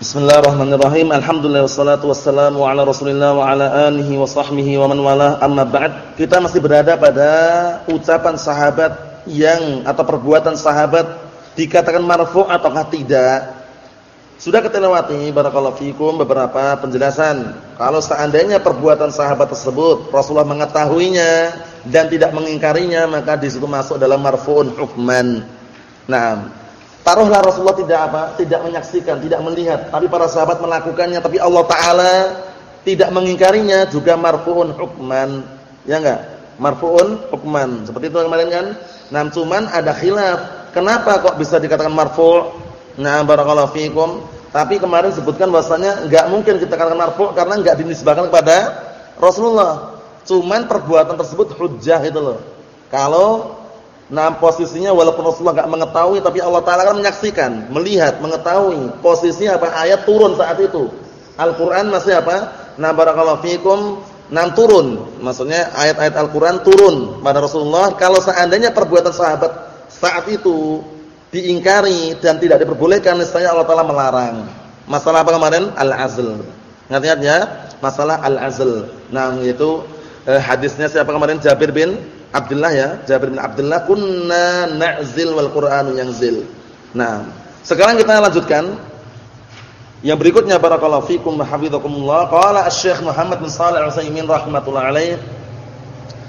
Bismillahirrahmanirrahim. Alhamdulillah wassalatu wassalamu ala Rasulillah wa ala alihi wa sahbihi wa man wala. Amma ba'd. Kita masih berada pada ucapan sahabat yang atau perbuatan sahabat dikatakan marfu' ataukah tidak. Sudah kita lewati barakallahu fikum beberapa penjelasan. Kalau seandainya perbuatan sahabat tersebut Rasulullah mengetahuinya dan tidak mengingkarinya, maka di situ masuk dalam marfu'un hukman. Nah, Taruhlah Rasulullah tidak apa? Tidak menyaksikan, tidak melihat, tapi para sahabat melakukannya, tapi Allah taala tidak mengingkarinya juga marfu'un hukman. Ya enggak? Marfu'un hukman. Seperti itu kemarin kan? Nah, cuman ada khilaf. Kenapa kok bisa dikatakan marfu'? Nah, barakallahu fikum. Tapi kemarin sebutkan bahwasanya enggak mungkin kita katakan marfu' karena enggak dinisbahkan kepada Rasulullah. Cuman perbuatan tersebut hujjah itu loh. Kalau Nah posisinya walaupun Rasulullah enggak mengetahui tapi Allah Taala kan menyaksikan, melihat, mengetahui posisinya apa ayat turun saat itu. Al-Qur'an masih apa? Nah barakallahu fikum nam turun. Maksudnya ayat-ayat Al-Qur'an turun pada Rasulullah kalau seandainya perbuatan sahabat saat itu diingkari dan tidak diperbolehkan niscaya Allah Taala melarang. Masalah apa kemarin? Al-azl. Ingat-ingat ya, masalah al-azl. Nah, itu eh, hadisnya siapa kemarin? Jabir bin Abdullah ya, Jabir bin Abdullah kunna na'zil wal Qur'anu yanzil. Nah, sekarang kita lanjutkan yang berikutnya barakallahu fikum wa hafizakumullah. Qala Asy-Syaikh Muhammad bin Shalih Al-Utsaimin rahimatullah alaih.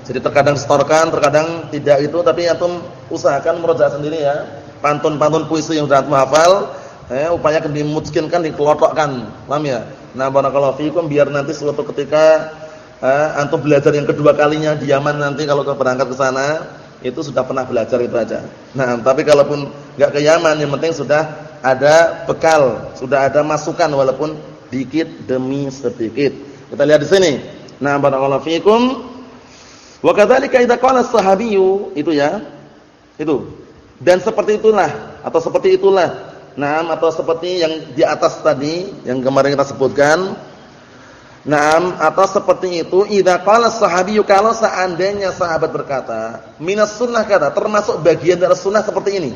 Jadi terkadang setorkan, terkadang tidak itu tapi antum usahakan meroja sendiri ya. Pantun-pantun puisi yang sudah antum hafal, eh upaya dimungkinkan dikelotokkan. Paham ya? Nah, barakallahu fikum biar nanti suatu ketika eh, antum belajar yang kedua kalinya di Yaman nanti kalau berangkat ke sana itu sudah pernah belajar itu aja. Nah, tapi kalaupun enggak ke Yaman yang penting sudah ada bekal, sudah ada masukan walaupun dikit demi sedikit. Kita lihat di sini. Nah, barakallahu fiikum. Wa kadzalika idza qala sahabiyyu itu ya. Itu. Dan seperti itulah atau seperti itulah. Nah, atau seperti yang di atas tadi yang kemarin kita sebutkan Naam atau seperti itu idza qala sahabiyyu kalau seandainya sahabat berkata minas sunnah kata termasuk bagian dari sunnah seperti ini.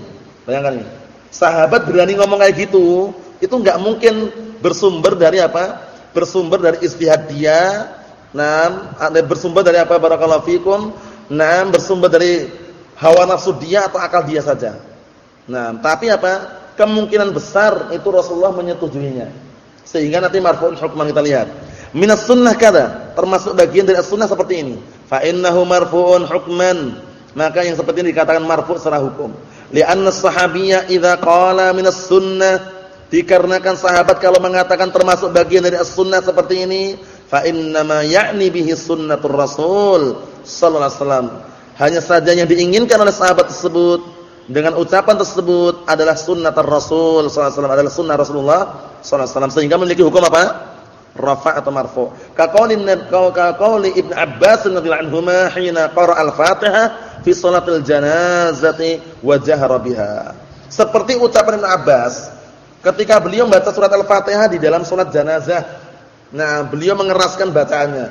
Bayangkan ini. Sahabat berani ngomong kayak gitu, itu enggak mungkin bersumber dari apa? Bersumber dari istihad dia. Naam, bersumber dari apa barakallahu fikum? Naam, bersumber dari hawa nafsu dia atau akal dia saja. Nah, tapi apa? Kemungkinan besar itu Rasulullah menyetujuinya. Sehingga nanti marfu'un hukman kita lihat minas sunnah kada, termasuk bagian dari sunnah seperti ini. Fa innahu marfu'un hukman. Maka yang seperti ini dikatakan marfu' secara hukum. Li'anna as-sahabiyya idza qala minas sunnah dikarenakan sahabat kalau mengatakan termasuk bagian dari as-sunnah seperti ini, fa innama ya'ni bihi sunnatur rasul sallallahu alaihi wasallam. Hanya saja yang diinginkan oleh sahabat tersebut dengan ucapan tersebut adalah sunnatur rasul sallallahu alaihi wasallam adalah sunnah Rasulullah sallallahu alaihi wasallam sehingga memiliki hukum apa? Rafa atau marfu. Ka qaulin ka qauli Abbas radhiyallahu anhuma hina qara al-Fatihah fi salatil janazati wa jahara biha. Seperti ucapan Ibnu Abbas ketika beliau membaca surat Al-Fatihah di dalam salat janazah. Nah, beliau mengeraskan bacaannya.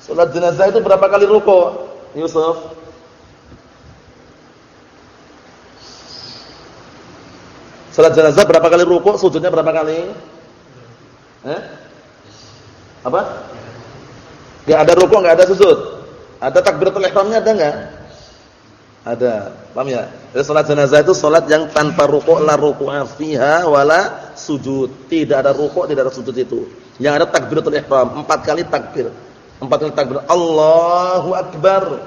Salat jenazah itu berapa kali ruku? Yusuf? Salat jenazah berapa kali ruku? Sujudnya berapa kali? Eh? Apa? Enggak ada rukuk, enggak ada sujud. Ada takbiratul ihramnya ada enggak? Ada. Paham ya? Jadi salat jenazah itu salat yang tanpa rukuk, la ruku'a fiha wala sujud. Tidak ada rukuk, tidak ada sujud itu. Yang ada takbiratul ihram, empat kali takbir. Empat kali takbir. Allahu akbar.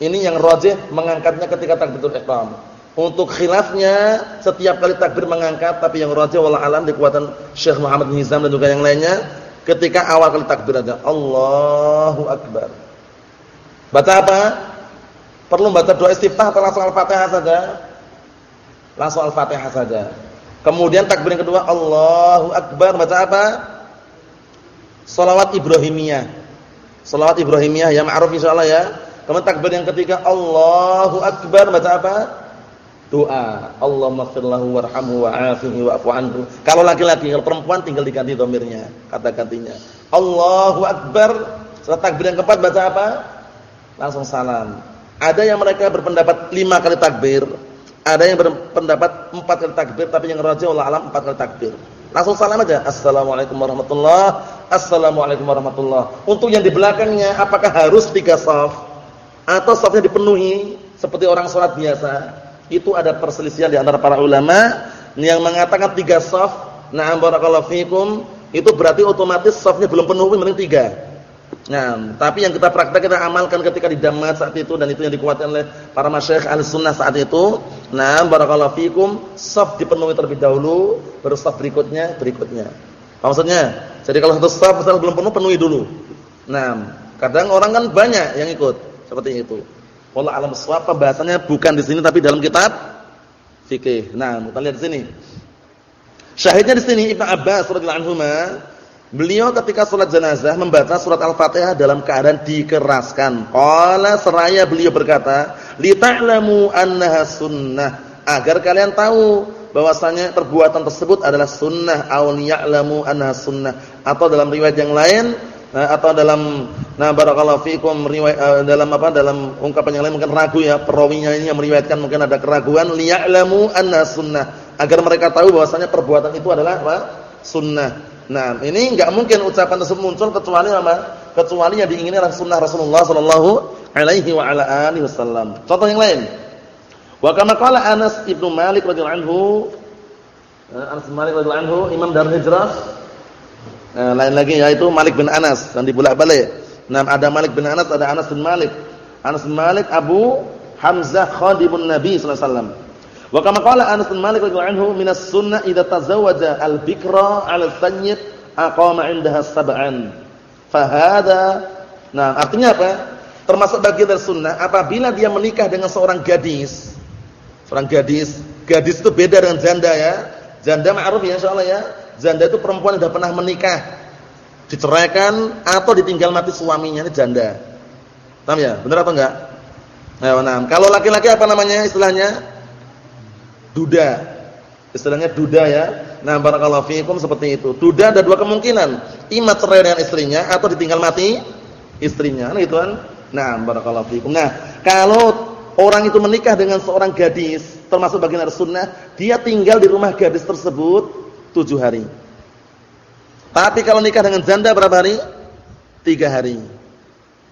Ini yang rajih mengangkatnya ketika takbiratul ihram. Untuk khilafnya setiap kali takbir mengangkat tapi yang rajih wala alam dikuatan Syekh Muhammad Nizam dan juga yang lainnya ketika awal kali takbir aja Allahu akbar. Baca apa? Perlu baca doa istiftah atau langsung Al-Fatihah saja? Langsung Al-Fatihah saja. Kemudian takbir yang kedua Allahu akbar baca apa? Salawat Ibrahimiyah. Salawat Ibrahimiyah ya ma'ruf insyaallah ya. Kemudian takbir yang ketiga Allahu akbar baca apa? Doa. Allahumma ighfir lahu warhamhu wa'afihi wa'fu anhu. Kalau laki-laki, kalau perempuan tinggal diganti domirnya, kata gantinya. Allahu akbar. Setelah takbir yang keempat baca apa? Langsung salam. Ada yang mereka berpendapat lima kali takbir, ada yang berpendapat empat kali takbir, tapi yang rajih Allah alam empat kali takbir. Langsung salam aja. Assalamualaikum warahmatullah. Assalamualaikum warahmatullah. Untuk yang di belakangnya apakah harus tiga saf atau safnya dipenuhi seperti orang sholat biasa? Itu ada perselisihan di antara para ulama yang mengatakan tiga saf. Na'am barakallahu fikum. Itu berarti otomatis safnya belum penuh, mending tiga. Nah, tapi yang kita praktek kita amalkan ketika di Damat saat itu dan itu yang dikuatkan oleh para masyayikh al-sunnah saat itu. Nah, barakallahu fikum, saf dipenuhi terlebih dahulu, baru saf berikutnya, berikutnya. Maksudnya? Jadi kalau satu saf belum penuh, penuhi dulu. Nah, kadang orang kan banyak yang ikut seperti itu. Wallah alam shawab pembahasannya bukan di sini tapi dalam kitab fikih. Nah, kita lihat di sini. Syahidnya di sini Ibnu Abbas radhiyallahu anhu Beliau ketika sholat jenazah membaca surat Al-Fatihah dalam keadaan dikeraskan. Qala seraya beliau berkata, "Li ta'lamu annaha sunnah." Agar kalian tahu bahwasanya perbuatan tersebut adalah sunnah aw ya'lamu annaha sunnah. Atau dalam riwayat yang lain eh, atau dalam nah barakallahu fikum riwayat uh, dalam apa dalam ungkapan yang lain mungkin ragu ya perawinya ini yang meriwayatkan mungkin ada keraguan li ya'lamu annaha sunnah agar mereka tahu bahwasanya perbuatan itu adalah apa? sunnah. Nah, ini enggak mungkin ucapan tersebut muncul kecuali apa? Kecuali yang diingini oleh sunnah Rasulullah sallallahu alaihi wa ala alihi wasallam. Contoh yang lain. Wa kama qala Anas ibnu Malik radhiyallahu anhu eh, Anas bin Malik radhiyallahu anhu imam Darul Hijrah. Nah, lain lagi yaitu Malik bin Anas yang dibulak-balik. Nah, ada Malik bin Anas, ada Anas bin Malik. Anas bin Malik Abu Hamzah khadibun Nabi sallallahu alaihi wasallam. Wa kama Anas bin Malik radhiyallahu anhu minas sunnah idza tazawwaja al-bikra 'ala al-sayyid aqama 'indaha sab'an. Fahada Nah, artinya apa? Termasuk bagian dari sunnah apabila dia menikah dengan seorang gadis. Seorang gadis, gadis itu beda dengan janda ya. Janda ma'ruf ya insyaallah ya. Janda itu perempuan yang sudah pernah menikah. Diceraikan atau ditinggal mati suaminya ini janda. Paham ya? Benar atau enggak? Nah, kalau laki-laki apa namanya istilahnya? duda. Istilahnya duda ya. Nah, barakallahu fiikum seperti itu. Duda ada dua kemungkinan. Ima cerai dengan istrinya atau ditinggal mati istrinya. Nah, itu kan. Nah, barakallahu fiikum. Nah, kalau orang itu menikah dengan seorang gadis, termasuk bagian dari sunnah, dia tinggal di rumah gadis tersebut tujuh hari. Tapi kalau nikah dengan janda berapa hari? Tiga hari.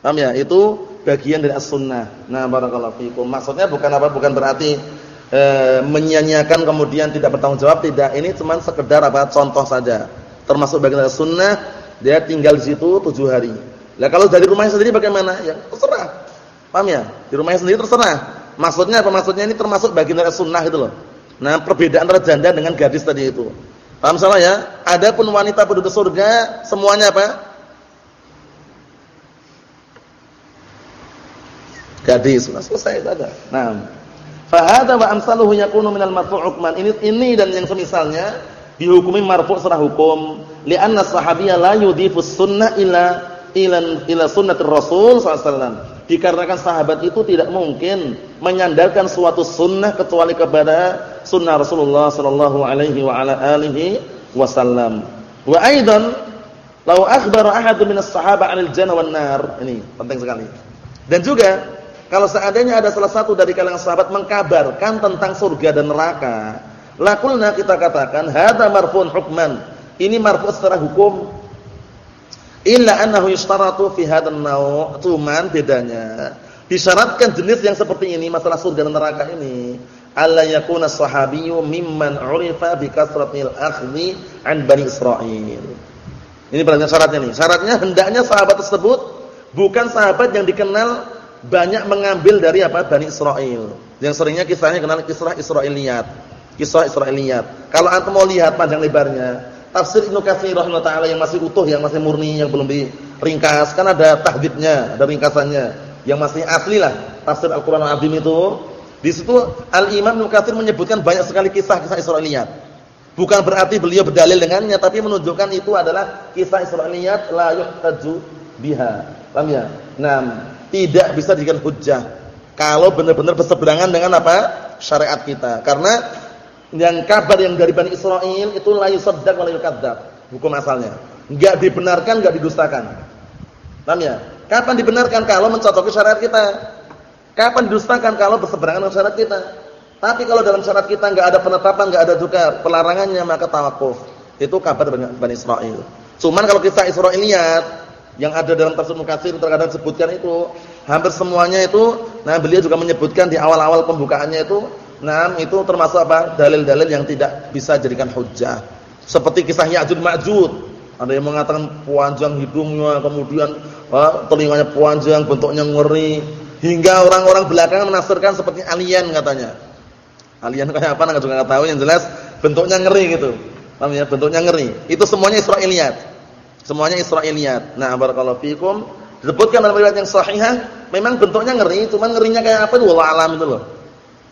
Paham ya? Itu bagian dari as-sunnah. Nah, barakallahu fiikum. Maksudnya bukan apa? Bukan berarti e, menyanyiakan kemudian tidak bertanggung jawab tidak ini cuma sekedar apa contoh saja termasuk bagian dari sunnah dia tinggal di situ tujuh hari nah kalau dari rumahnya sendiri bagaimana ya terserah paham ya di rumahnya sendiri terserah maksudnya apa maksudnya ini termasuk bagian dari sunnah itu loh nah perbedaan antara janda dengan gadis tadi itu paham salah ya? Adapun wanita penduduk surga semuanya apa? Gadis sudah selesai ada nah Fahada wa amsaluhu yakunu minal marfu' hukman. Ini ini dan yang semisalnya dihukumi marfu' secara hukum. Li'anna sahabiyya la yudhifus sunnah ila ila ila sunnatir Rasul sallallahu Dikarenakan sahabat itu tidak mungkin menyandarkan suatu sunnah kecuali kepada sunnah Rasulullah sallallahu alaihi wa ala alihi wasallam. Wa aidan law akhbara ahadun minas sahaba 'anil jannah wan nar. Ini penting sekali. Dan juga kalau seandainya ada salah satu dari kalangan sahabat mengkabarkan tentang surga dan neraka, lakulna kita katakan hadza marfu'un hukman. Ini marfu' secara hukum. Illa annahu yushtaratu fi hadzal naw'. Cuman bedanya disyaratkan jenis yang seperti ini masalah surga dan neraka ini alla yakuna sahabiyyu mimman 'urifa bi kasratil akhdhi 'an bani Israil. Ini perhatian syaratnya nih. Syaratnya hendaknya sahabat tersebut bukan sahabat yang dikenal banyak mengambil dari apa Bani Israel. Yang seringnya kisahnya kenal kisah Israiliyat. Kisah Israiliyat. Kalau antum mau lihat panjang lebarnya, tafsir Ibnu Katsir rahimahullah taala yang masih utuh, yang masih murni, yang belum diringkas, kan ada tahdidnya, ada ringkasannya. Yang masih asli lah tafsir Al-Qur'an Al-Azim itu. Di situ Al-Imam Ibnu Katsir menyebutkan banyak sekali kisah-kisah Israiliyat. Bukan berarti beliau berdalil dengannya, tapi menunjukkan itu adalah kisah Israiliyat la yuhtaju biha. Paham ya? Nah, tidak bisa dijadikan hujjah kalau benar-benar berseberangan dengan apa? syariat kita. Karena yang kabar yang dari Bani Israel itu la yusaddaq wa la yukadzdzab. Hukum asalnya. Enggak dibenarkan, enggak didustakan. Paham ya? Kapan dibenarkan kalau mencocoki syariat kita? Kapan didustakan kalau berseberangan dengan syariat kita? Tapi kalau dalam syariat kita enggak ada penetapan, enggak ada juga pelarangannya, maka tawakuf. Itu kabar Bani Israel. Cuman kalau kita Israiliyat yang ada dalam tafsir Mukatsir terkadang sebutkan itu hampir semuanya itu nah beliau juga menyebutkan di awal-awal pembukaannya itu nah itu termasuk apa? dalil-dalil yang tidak bisa jadikan hujjah. Seperti kisah Ya'juj Ma'juj. Ada yang mengatakan panjang hidungnya, kemudian ah, telinganya panjang, bentuknya ngeri, hingga orang-orang belakangan menafsirkan seperti alien katanya. Alien kayak apa enggak juga enggak tahu, yang jelas bentuknya ngeri gitu. Paham ya? Bentuknya ngeri. Itu semuanya Israiliyat. Semuanya Israiliyat. Nah, barakallahu fikum. Disebutkan dalam riwayat yang sahihah, memang bentuknya ngeri, cuman ngerinya kayak apa wallah alam itu loh.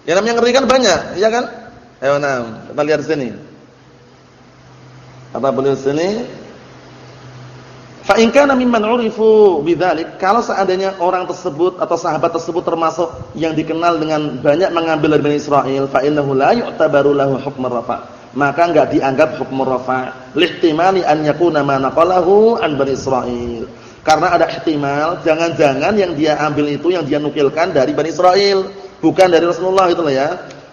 Yang namanya ngeri kan banyak, iya kan? Ayo nah, kita lihat sini. Kata beliau sini, fa in kana mimman urifu bidzalik, kalau seandainya orang tersebut atau sahabat tersebut termasuk yang dikenal dengan banyak mengambil dari Bani Israel, fa innahu la yu'tabaru lahu hukm rafa. Maka enggak dianggap hukum rafa. Lihtimali an yakuna ma naqalahu an bani Israil karena ada ihtimal jangan-jangan yang dia ambil itu yang dia nukilkan dari Bani Israel bukan dari Rasulullah itu lah ya.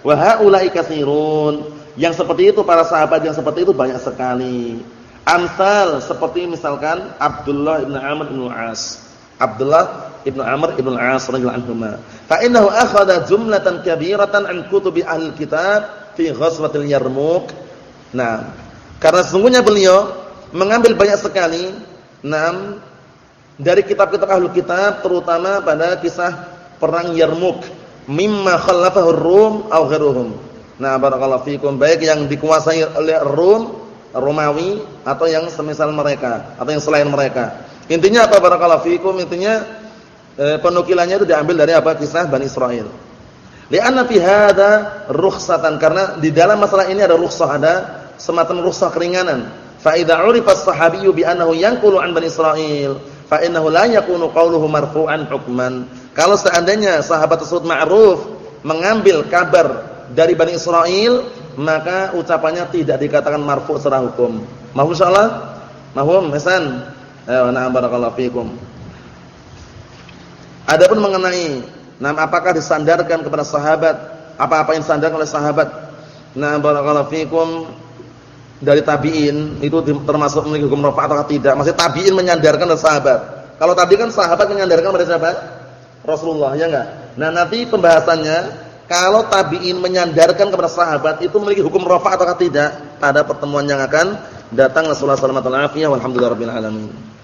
Wa haula'i katsirun. Yang seperti itu para sahabat yang seperti itu banyak sekali amsal seperti misalkan Abdullah bin Amr bin As Abdullah ibn Amr ibn As radhiyallahu anhu fa innahu akhadha jumlatan kabiratan an kutubi ahli kitab fi ghazwatil Yarmuk. Nah, karena sesungguhnya beliau mengambil banyak sekali enam dari kitab-kitab ahlu kitab terutama pada kisah perang Yarmuk mimma khallafahu Rum aw ghairuhum. Nah, barakallahu fikum. Baik yang dikuasai oleh Rum, Romawi atau yang semisal mereka atau yang selain mereka. Intinya apa barakallahu fikum? Intinya eh, penukilannya itu diambil dari apa? Kisah Bani Israel. Li'anna fi hadza rukhsatan karena di dalam masalah ini ada rukhsah ada semacam rukhsah keringanan. Fa idza 'urifa as-sahabiyyu bi annahu yanqulu 'an Bani Israil fa innahu la yakunu qawluhu marfu'an hukman. Kalau seandainya sahabat tersebut ma'ruf mengambil kabar dari Bani Israil, maka ucapannya tidak dikatakan marfu' secara hukum. Mahfum insyaallah? Mahfum, Hasan? Ayo, na'am barakallahu fikum. Adapun mengenai Nah, apakah disandarkan kepada sahabat? Apa-apa yang disandarkan oleh sahabat? Nah, barakallahu fikum dari tabi'in itu termasuk memiliki hukum rafa atau tidak? Masih tabi'in menyandarkan kepada sahabat. Kalau tadi kan sahabat menyandarkan kepada siapa? Rasulullah, ya enggak? Nah, nanti pembahasannya kalau tabi'in menyandarkan kepada sahabat itu memiliki hukum rafa atau tidak? Pada pertemuan yang akan datang Rasulullah sallallahu alaihi wasallam. Walhamdulillahirabbil alamin.